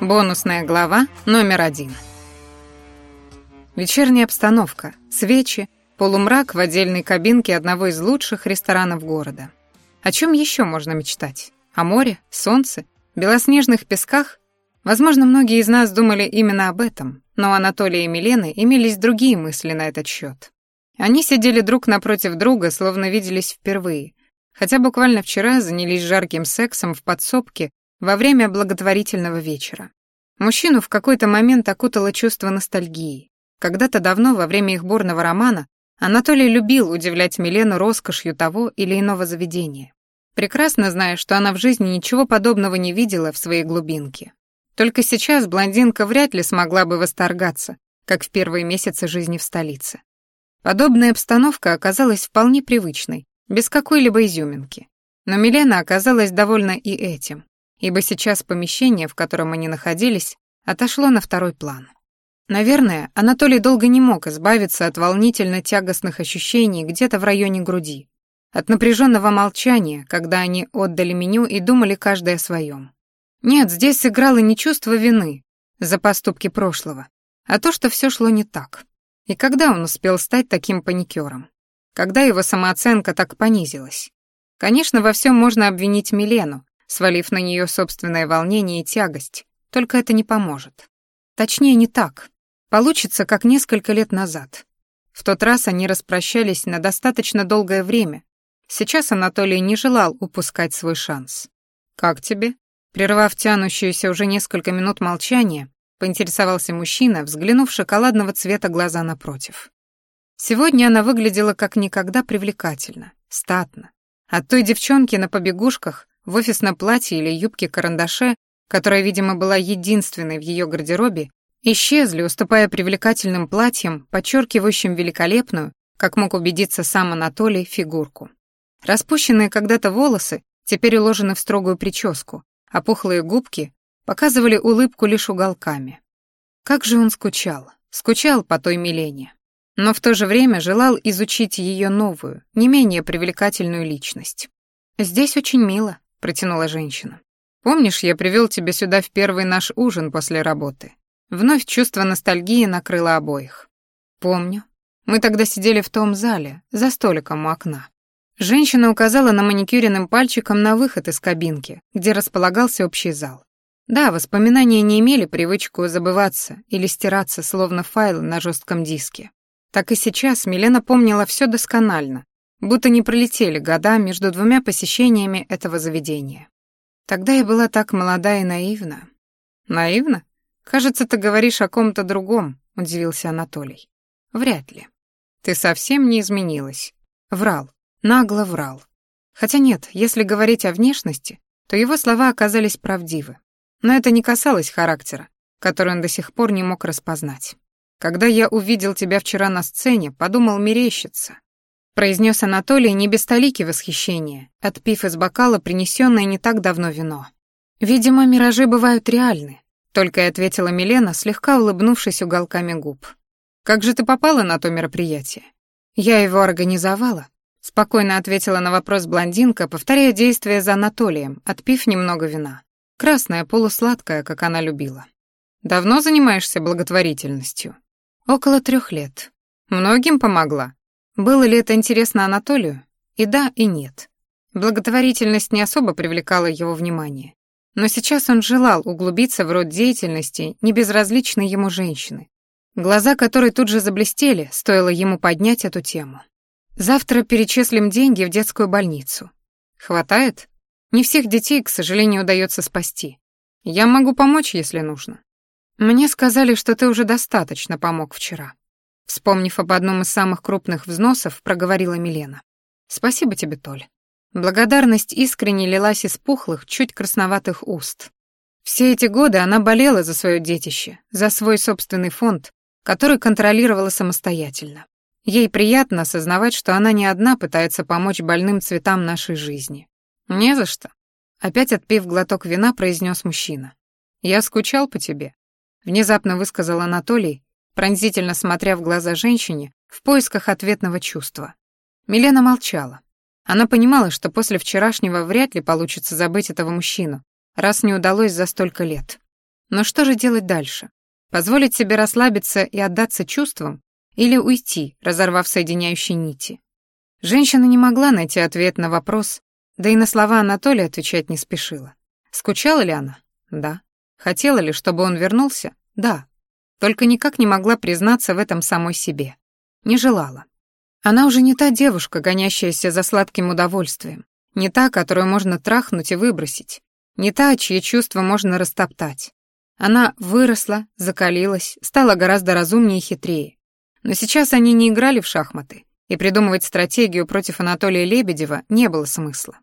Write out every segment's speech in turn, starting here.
Бонусная глава номер один. Вечерняя обстановка, свечи, полумрак в отдельной кабинке одного из лучших ресторанов города. О чем еще можно мечтать? О море, солнце, белоснежных песках? Возможно, многие из нас думали именно об этом, но у Анатолия и Милены имелись другие мысли на этот счет. Они сидели друг напротив друга, словно виделись впервые, хотя буквально вчера занялись жарким сексом в подсобке во время благотворительного вечера. Мужчину в какой-то момент окутало чувство ностальгии. Когда-то давно, во время их бурного романа, Анатолий любил удивлять Милену роскошью того или иного заведения, прекрасно зная, что она в жизни ничего подобного не видела в своей глубинке. Только сейчас блондинка вряд ли смогла бы восторгаться, как в первые месяцы жизни в столице. Подобная обстановка оказалась вполне привычной, без какой-либо изюминки. Но Милена оказалась довольна и этим, ибо сейчас помещение, в котором они находились, отошло на второй план. Наверное, Анатолий долго не мог избавиться от волнительно-тягостных ощущений где-то в районе груди, от напряженного молчания, когда они отдали меню и думали каждый о своем. Нет, здесь сыграло не чувство вины за поступки прошлого, а то, что все шло не так. И когда он успел стать таким паникером? Когда его самооценка так понизилась? Конечно, во всем можно обвинить Милену, свалив на нее собственное волнение и тягость, только это не поможет. Точнее, не так. Получится, как несколько лет назад. В тот раз они распрощались на достаточно долгое время. Сейчас Анатолий не желал упускать свой шанс. «Как тебе?» Прервав тянущуюся уже несколько минут молчания, поинтересовался мужчина, взглянув шоколадного цвета глаза напротив. Сегодня она выглядела как никогда привлекательно, статно. От той девчонки на побегушках в офисном платье или юбке-карандаше, которая, видимо, была единственной в ее гардеробе, исчезли, уступая привлекательным платьям, подчеркивающим великолепную, как мог убедиться сам Анатолий, фигурку. Распущенные когда-то волосы теперь уложены в строгую прическу, а пухлые губки показывали улыбку лишь уголками. Как же он скучал, скучал по той Милене. Но в то же время желал изучить ее новую, не менее привлекательную личность. «Здесь очень мило», — протянула женщина. «Помнишь, я привел тебя сюда в первый наш ужин после работы?» Вновь чувство ностальгии накрыло обоих. «Помню. Мы тогда сидели в том зале, за столиком у окна. Женщина указала на маникюренным пальчиком на выход из кабинки, где располагался общий зал. Да, воспоминания не имели привычку забываться или стираться, словно файлы на жестком диске. Так и сейчас Милена помнила все досконально, будто не пролетели года между двумя посещениями этого заведения. Тогда я была так молода и наивна. Наивна? Кажется, ты говоришь о ком-то другом, удивился Анатолий. Вряд ли. Ты совсем не изменилась. Врал, нагло врал. Хотя нет, если говорить о внешности, то его слова оказались правдивы. Но это не касалось характера, который он до сих пор не мог распознать. «Когда я увидел тебя вчера на сцене, подумал мерещиться», произнес Анатолий не без толики восхищения, отпив из бокала принесенное не так давно вино. «Видимо, миражи бывают реальны», только и ответила Милена, слегка улыбнувшись уголками губ. «Как же ты попала на то мероприятие?» «Я его организовала», — спокойно ответила на вопрос блондинка, повторяя действия за Анатолием, отпив немного вина. Красная, полусладкая, как она любила. Давно занимаешься благотворительностью? Около трех лет. Многим помогла. Было ли это интересно Анатолию? И да, и нет. Благотворительность не особо привлекала его внимание. Но сейчас он желал углубиться в род деятельности небезразличной ему женщины, глаза которой тут же заблестели, стоило ему поднять эту тему. Завтра перечислим деньги в детскую больницу. Хватает? Не всех детей, к сожалению, удается спасти. Я могу помочь, если нужно. Мне сказали, что ты уже достаточно помог вчера. Вспомнив об одном из самых крупных взносов, проговорила Милена. Спасибо тебе, Толь. Благодарность искренне лилась из пухлых, чуть красноватых уст. Все эти годы она болела за свое детище, за свой собственный фонд, который контролировала самостоятельно. Ей приятно осознавать, что она не одна пытается помочь больным цветам нашей жизни. «Не за что», — опять отпив глоток вина, произнес мужчина. «Я скучал по тебе», — внезапно высказал Анатолий, пронзительно смотря в глаза женщине в поисках ответного чувства. Милена молчала. Она понимала, что после вчерашнего вряд ли получится забыть этого мужчину, раз не удалось за столько лет. Но что же делать дальше? Позволить себе расслабиться и отдаться чувствам или уйти, разорвав соединяющие нити? Женщина не могла найти ответ на вопрос, да и на слова Анатолия отвечать не спешила. Скучала ли она? Да. Хотела ли, чтобы он вернулся? Да. Только никак не могла признаться в этом самой себе. Не желала. Она уже не та девушка, гонящаяся за сладким удовольствием, не та, которую можно трахнуть и выбросить, не та, чьи чувства можно растоптать. Она выросла, закалилась, стала гораздо разумнее и хитрее. Но сейчас они не играли в шахматы, и придумывать стратегию против Анатолия Лебедева не было смысла.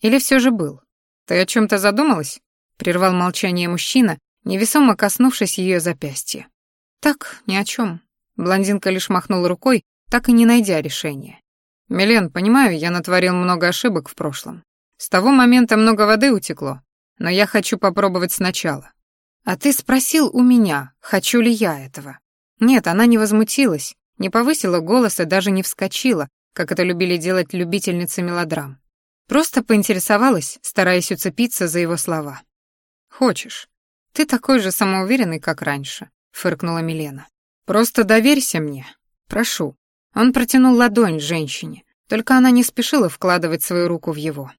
Или все же был? Ты о чем то задумалась? Прервал молчание мужчина, невесомо коснувшись ее запястья. Так, ни о чем. Блондинка лишь махнула рукой, так и не найдя решения. «Милен, понимаю, я натворил много ошибок в прошлом. С того момента много воды утекло, но я хочу попробовать сначала. А ты спросил у меня, хочу ли я этого. Нет, она не возмутилась, не повысила голос и даже не вскочила, как это любили делать любительницы мелодрам. Просто поинтересовалась, стараясь уцепиться за его слова. «Хочешь. Ты такой же самоуверенный, как раньше», — фыркнула Милена. «Просто доверься мне. Прошу». Он протянул ладонь женщине, только она не спешила вкладывать свою руку в его.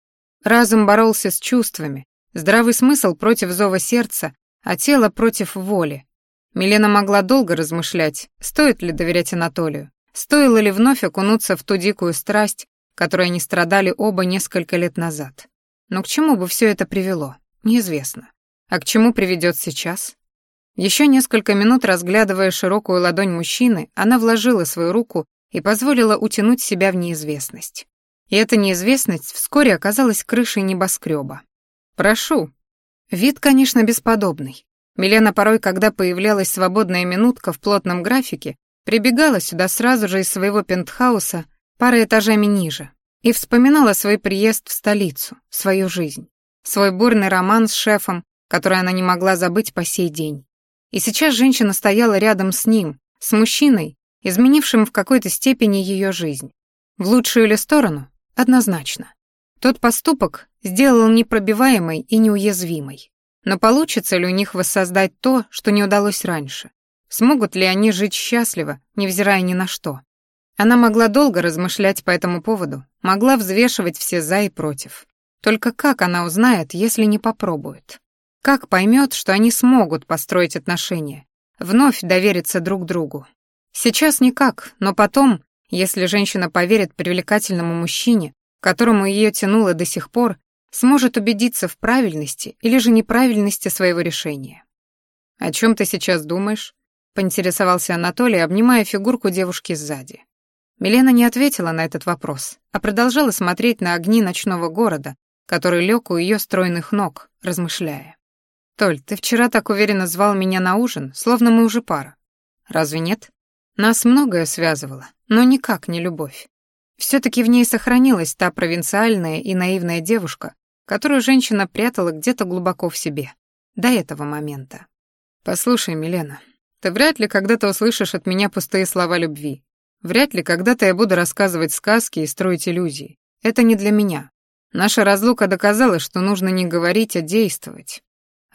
Разум боролся с чувствами, здравый смысл против зова сердца, а тело против воли. Милена могла долго размышлять, стоит ли доверять Анатолию, стоило ли вновь окунуться в ту дикую страсть, которой они страдали оба несколько лет назад. Но к чему бы все это привело, неизвестно. А к чему приведет сейчас? Еще несколько минут разглядывая широкую ладонь мужчины, она вложила свою руку и позволила утянуть себя в неизвестность. И эта неизвестность вскоре оказалась крышей небоскреба. «Прошу». Вид, конечно, бесподобный. Милена порой, когда появлялась свободная минутка в плотном графике, прибегала сюда сразу же из своего пентхауса пары этажами ниже и вспоминала свой приезд в столицу, свою жизнь, свой бурный роман с шефом, который она не могла забыть по сей день. И сейчас женщина стояла рядом с ним, с мужчиной, изменившим в какой-то степени ее жизнь. В лучшую ли сторону? Однозначно. Тот поступок сделал непробиваемой и неуязвимой. Но получится ли у них воссоздать то, что не удалось раньше? Смогут ли они жить счастливо, невзирая ни на что? Она могла долго размышлять по этому поводу, могла взвешивать все «за» и «против». Только как она узнает, если не попробует? Как поймет, что они смогут построить отношения, вновь довериться друг другу? Сейчас никак, но потом, если женщина поверит привлекательному мужчине, которому ее тянуло до сих пор, сможет убедиться в правильности или же неправильности своего решения. «О чем ты сейчас думаешь?» — поинтересовался Анатолий, обнимая фигурку девушки сзади. Милена не ответила на этот вопрос, а продолжала смотреть на огни ночного города, который лег у ее стройных ног, размышляя. «Толь, ты вчера так уверенно звал меня на ужин, словно мы уже пара. Разве нет?» Нас многое связывало, но никак не любовь. Все-таки в ней сохранилась та провинциальная и наивная девушка, которую женщина прятала где-то глубоко в себе. До этого момента. «Послушай, Милена, ты вряд ли когда-то услышишь от меня пустые слова любви. Вряд ли когда-то я буду рассказывать сказки и строить иллюзии. Это не для меня. Наша разлука доказала, что нужно не говорить, а действовать.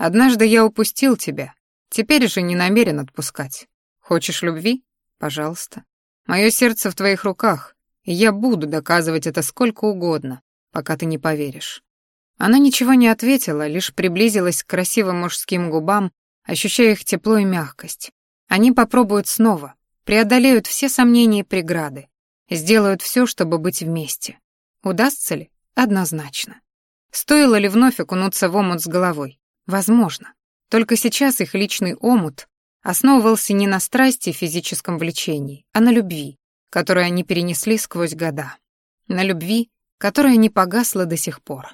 Однажды я упустил тебя, теперь же не намерен отпускать. Хочешь любви? Пожалуйста. Мое сердце в твоих руках, и я буду доказывать это сколько угодно, пока ты не поверишь». Она ничего не ответила, лишь приблизилась к красивым мужским губам, ощущая их тепло и мягкость. Они попробуют снова, преодолеют все сомнения и преграды, сделают все, чтобы быть вместе. Удастся ли? Однозначно. Стоило ли вновь окунуться в омут с головой? Возможно. Только сейчас их личный омут основывался не на страсти и физическом влечении, а на любви, которую они перенесли сквозь года. На любви, которая не погасла до сих пор.